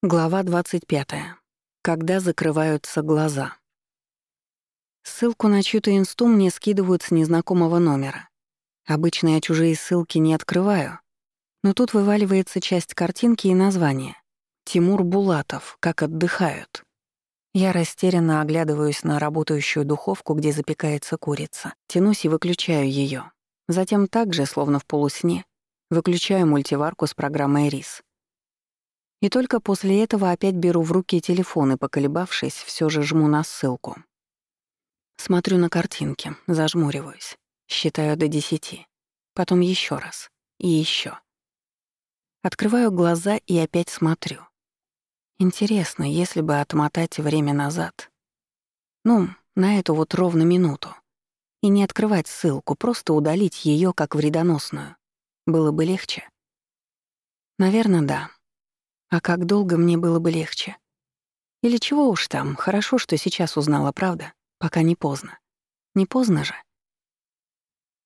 Глава 25. Когда закрываются глаза. Ссылку на чью-то инсту мне скидывают с незнакомого номера. Обычно я чужие ссылки не открываю, но тут вываливается часть картинки и название. Тимур Булатов. Как отдыхают. Я растерянно оглядываюсь на работающую духовку, где запекается курица. Тянусь и выключаю ее. Затем также, словно в полусне, выключаю мультиварку с программой «Рис». И только после этого опять беру в руки телефон и, поколебавшись, все же жму на ссылку. Смотрю на картинки, зажмуриваюсь, считаю до десяти. Потом еще раз. И еще. Открываю глаза и опять смотрю. Интересно, если бы отмотать время назад. Ну, на эту вот ровно минуту. И не открывать ссылку, просто удалить ее как вредоносную. Было бы легче? Наверное, да. А как долго мне было бы легче? Или чего уж там, хорошо, что сейчас узнала, правда? Пока не поздно. Не поздно же.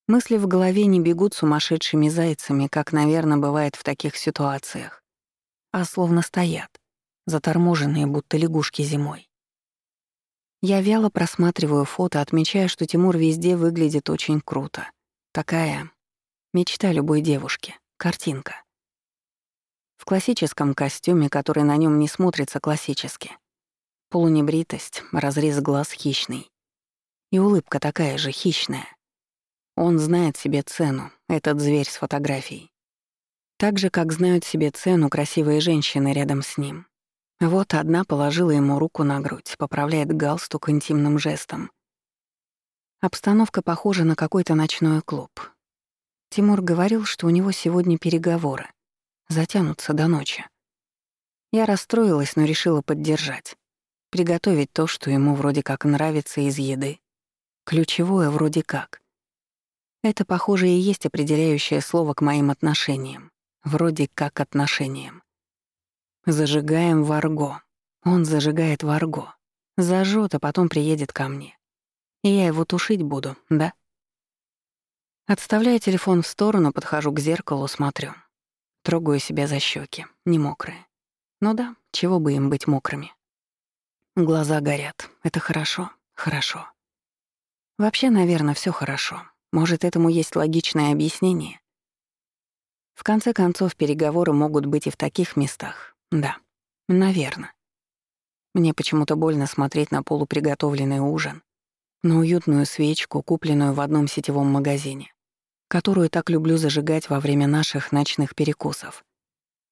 Мысли в голове не бегут сумасшедшими зайцами, как, наверное, бывает в таких ситуациях, а словно стоят, заторможенные, будто лягушки зимой. Я вяло просматриваю фото, отмечая, что Тимур везде выглядит очень круто. Такая мечта любой девушки, картинка в классическом костюме, который на нем не смотрится классически. Полунебритость, разрез глаз хищный. И улыбка такая же хищная. Он знает себе цену, этот зверь с фотографией. Так же, как знают себе цену красивые женщины рядом с ним. Вот одна положила ему руку на грудь, поправляет галстук интимным жестом. Обстановка похожа на какой-то ночной клуб. Тимур говорил, что у него сегодня переговоры — затянутся до ночи. Я расстроилась, но решила поддержать. Приготовить то, что ему вроде как нравится из еды. Ключевое вроде как. Это, похоже, и есть определяющее слово к моим отношениям. Вроде как отношениям. Зажигаем варго. Он зажигает варго. Зажжёт, а потом приедет ко мне. И я его тушить буду, да? Отставляя телефон в сторону, подхожу к зеркалу, смотрю. Трогаю себя за щеки, не мокрые. Ну да, чего бы им быть мокрыми. Глаза горят. Это хорошо, хорошо. Вообще, наверное, все хорошо. Может, этому есть логичное объяснение? В конце концов, переговоры могут быть и в таких местах. Да, наверное. Мне почему-то больно смотреть на полуприготовленный ужин, на уютную свечку, купленную в одном сетевом магазине, которую так люблю зажигать во время наших ночных перекусов.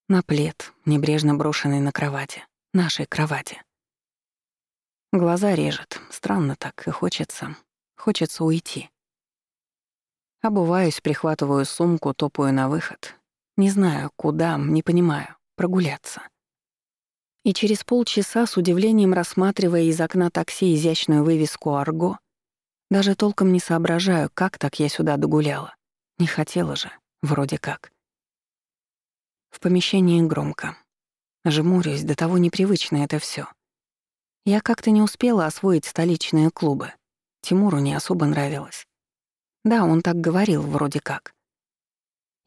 На плед, небрежно брошенный на кровати. Нашей кровати. Глаза режет. Странно так, и хочется. Хочется уйти. Обуваюсь, прихватываю сумку, топаю на выход. Не знаю, куда, не понимаю. Прогуляться. И через полчаса, с удивлением рассматривая из окна такси изящную вывеску «Арго», даже толком не соображаю, как так я сюда догуляла. Не хотела же, вроде как. В помещении громко. Жмурюсь, до того непривычно это все. Я как-то не успела освоить столичные клубы. Тимуру не особо нравилось. Да, он так говорил, вроде как.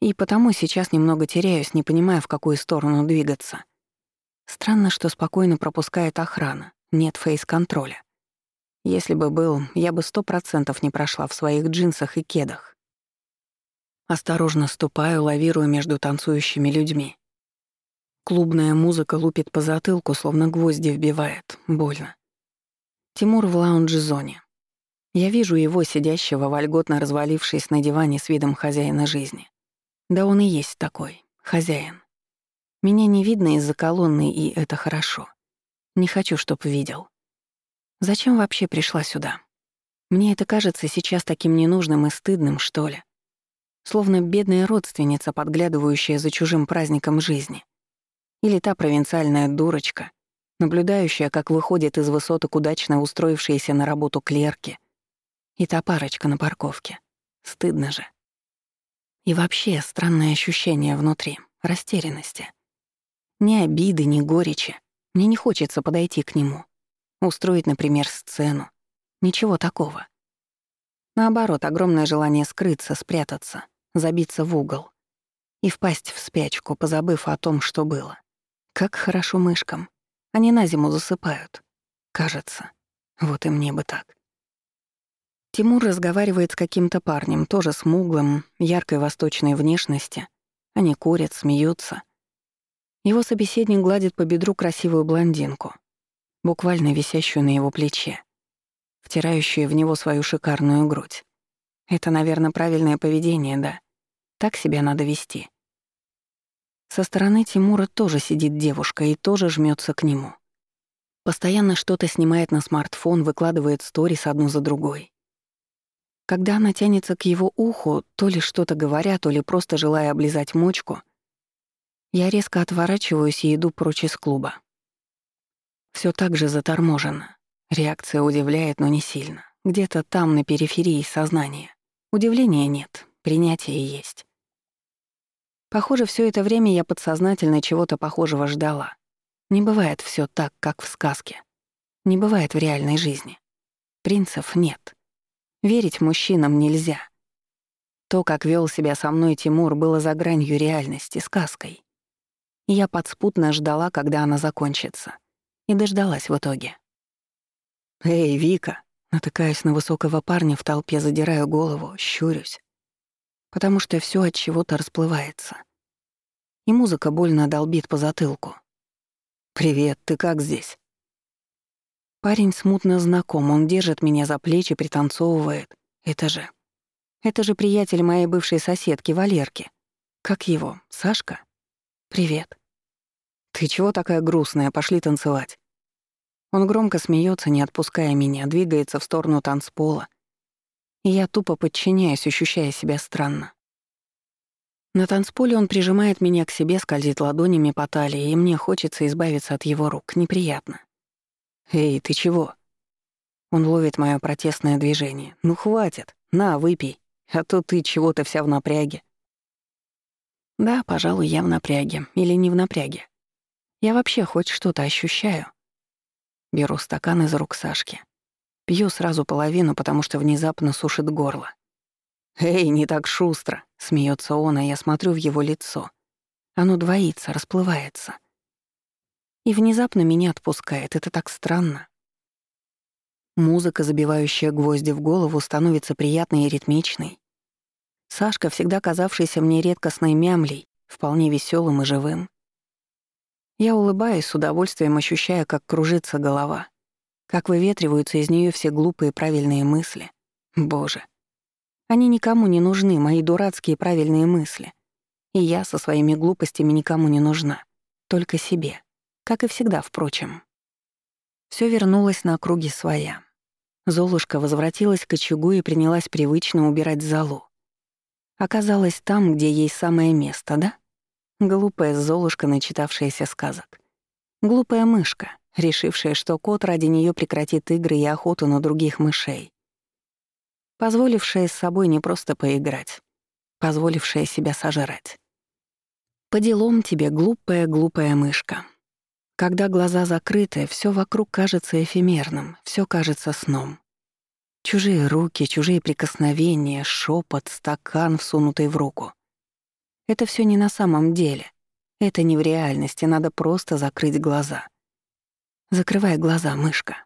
И потому сейчас немного теряюсь, не понимая, в какую сторону двигаться. Странно, что спокойно пропускает охрана, нет фейс-контроля. Если бы был, я бы сто процентов не прошла в своих джинсах и кедах. Осторожно ступаю, лавирую между танцующими людьми. Клубная музыка лупит по затылку, словно гвозди вбивает. Больно. Тимур в лаунж-зоне. Я вижу его, сидящего, вольготно развалившись на диване с видом хозяина жизни. Да он и есть такой, хозяин. Меня не видно из-за колонны, и это хорошо. Не хочу, чтоб видел. Зачем вообще пришла сюда? Мне это кажется сейчас таким ненужным и стыдным, что ли словно бедная родственница, подглядывающая за чужим праздником жизни. Или та провинциальная дурочка, наблюдающая, как выходит из высоток удачно устроившиеся на работу клерки. И та парочка на парковке. Стыдно же. И вообще странное ощущение внутри, растерянности. Ни обиды, ни горечи. Мне не хочется подойти к нему. Устроить, например, сцену. Ничего такого. Наоборот, огромное желание скрыться, спрятаться, забиться в угол и впасть в спячку, позабыв о том, что было. Как хорошо мышкам. Они на зиму засыпают. Кажется. Вот и мне бы так. Тимур разговаривает с каким-то парнем, тоже смуглым, яркой восточной внешности. Они курят, смеются. Его собеседник гладит по бедру красивую блондинку, буквально висящую на его плече, втирающую в него свою шикарную грудь. Это, наверное, правильное поведение, да. Так себя надо вести. Со стороны Тимура тоже сидит девушка и тоже жмется к нему. Постоянно что-то снимает на смартфон, выкладывает сторис одну за другой. Когда она тянется к его уху, то ли что-то говоря, то ли просто желая облизать мочку, я резко отворачиваюсь и иду прочь из клуба. Все так же заторможено. Реакция удивляет, но не сильно. Где-то там, на периферии сознания. Удивления нет, принятие есть. Похоже, все это время я подсознательно чего-то похожего ждала. Не бывает все так, как в сказке. Не бывает в реальной жизни. Принцев нет. Верить мужчинам нельзя. То, как вел себя со мной Тимур, было за гранью реальности, сказкой. я подспутно ждала, когда она закончится. И дождалась в итоге. «Эй, Вика!» Натыкаюсь на высокого парня в толпе, задираю голову, щурюсь потому что все от чего-то расплывается. И музыка больно долбит по затылку. «Привет, ты как здесь?» Парень смутно знаком, он держит меня за плечи, пританцовывает. Это же... Это же приятель моей бывшей соседки, Валерки. Как его? Сашка? Привет. Ты чего такая грустная? Пошли танцевать. Он громко смеется, не отпуская меня, двигается в сторону танцпола, я тупо подчиняюсь, ощущая себя странно. На танцполе он прижимает меня к себе, скользит ладонями по талии, и мне хочется избавиться от его рук. Неприятно. «Эй, ты чего?» Он ловит мое протестное движение. «Ну хватит, на, выпей, а то ты чего-то вся в напряге». Да, пожалуй, я в напряге. Или не в напряге. Я вообще хоть что-то ощущаю. Беру стакан из рук Сашки. Пью сразу половину, потому что внезапно сушит горло. «Эй, не так шустро!» — смеется он, а я смотрю в его лицо. Оно двоится, расплывается. И внезапно меня отпускает, это так странно. Музыка, забивающая гвозди в голову, становится приятной и ритмичной. Сашка, всегда казавшийся мне редкостной мямлей, вполне веселым и живым. Я улыбаюсь с удовольствием, ощущая, как кружится голова как выветриваются из нее все глупые правильные мысли. Боже. Они никому не нужны, мои дурацкие правильные мысли. И я со своими глупостями никому не нужна. Только себе. Как и всегда, впрочем. Все вернулось на круги своя. Золушка возвратилась к очагу и принялась привычно убирать залу. Оказалась там, где ей самое место, да? Глупая Золушка, начитавшаяся сказок. Глупая мышка, решившая, что кот ради нее прекратит игры и охоту на других мышей. Позволившая с собой не просто поиграть, позволившая себя сожрать. По делам тебе, глупая-глупая мышка. Когда глаза закрыты, все вокруг кажется эфемерным, все кажется сном. Чужие руки, чужие прикосновения, шепот, стакан, всунутый в руку. Это все не на самом деле. Это не в реальности, надо просто закрыть глаза. Закрывай глаза, мышка.